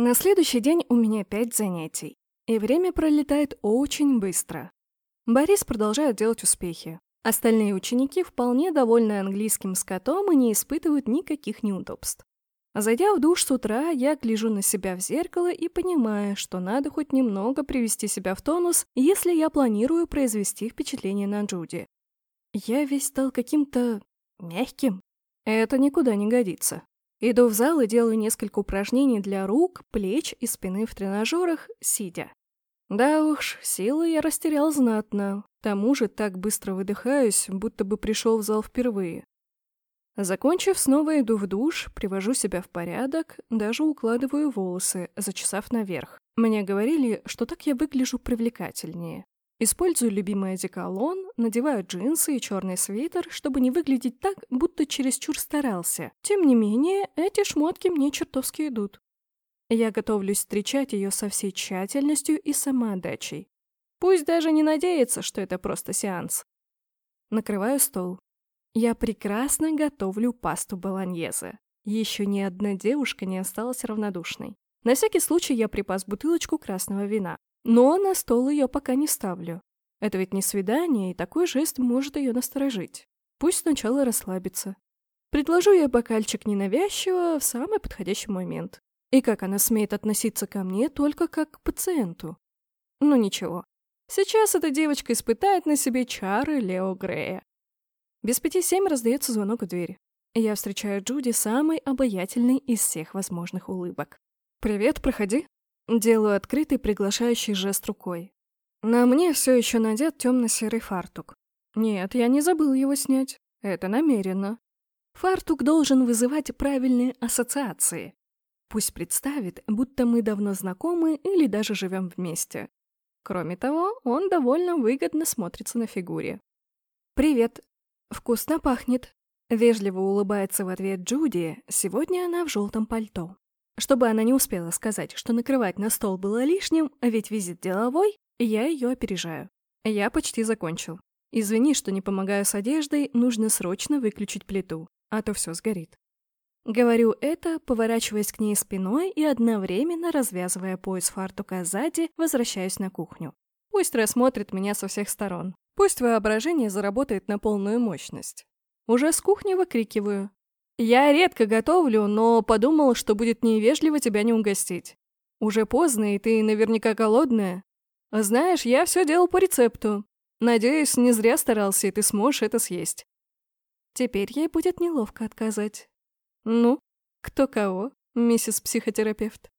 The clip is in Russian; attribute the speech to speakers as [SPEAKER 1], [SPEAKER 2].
[SPEAKER 1] На следующий день у меня пять занятий, и время пролетает очень быстро. Борис продолжает делать успехи. Остальные ученики вполне довольны английским скотом и не испытывают никаких неудобств. Зайдя в душ с утра, я гляжу на себя в зеркало и понимаю, что надо хоть немного привести себя в тонус, если я планирую произвести впечатление на Джуди. Я весь стал каким-то мягким. Это никуда не годится. Иду в зал и делаю несколько упражнений для рук, плеч и спины в тренажерах, сидя. Да уж, силы я растерял знатно. К тому же так быстро выдыхаюсь, будто бы пришел в зал впервые. Закончив, снова иду в душ, привожу себя в порядок, даже укладываю волосы, зачесав наверх. Мне говорили, что так я выгляжу привлекательнее. Использую любимый одеколон, надеваю джинсы и черный свитер, чтобы не выглядеть так, будто чересчур старался. Тем не менее, эти шмотки мне чертовски идут. Я готовлюсь встречать ее со всей тщательностью и самоотдачей. Пусть даже не надеется, что это просто сеанс. Накрываю стол. Я прекрасно готовлю пасту болоньезе. Еще ни одна девушка не осталась равнодушной. На всякий случай я припас бутылочку красного вина. Но на стол ее пока не ставлю. Это ведь не свидание, и такой жест может ее насторожить. Пусть сначала расслабится. Предложу ей бокальчик ненавязчиво в самый подходящий момент. И как она смеет относиться ко мне только как к пациенту? Ну ничего. Сейчас эта девочка испытает на себе чары Лео Грея. Без пяти семь раздается звонок в дверь. Я встречаю Джуди самой обаятельной из всех возможных улыбок. «Привет, проходи», Делаю открытый приглашающий жест рукой. На мне все еще надет темно-серый фартук. Нет, я не забыл его снять. Это намеренно. Фартук должен вызывать правильные ассоциации. Пусть представит, будто мы давно знакомы или даже живем вместе. Кроме того, он довольно выгодно смотрится на фигуре. «Привет. Вкусно пахнет». Вежливо улыбается в ответ Джуди, сегодня она в желтом пальто. Чтобы она не успела сказать, что накрывать на стол было лишним, а ведь визит деловой, я ее опережаю. Я почти закончил. Извини, что не помогаю с одеждой, нужно срочно выключить плиту, а то все сгорит. Говорю это, поворачиваясь к ней спиной и одновременно развязывая пояс фартука сзади, возвращаюсь на кухню. Пусть рассмотрит меня со всех сторон. Пусть воображение заработает на полную мощность. Уже с кухни выкрикиваю. Я редко готовлю, но подумал, что будет невежливо тебя не угостить. Уже поздно, и ты наверняка голодная. Знаешь, я все делал по рецепту. Надеюсь, не зря старался, и ты сможешь это съесть. Теперь ей будет неловко отказать. Ну, кто кого, миссис психотерапевт?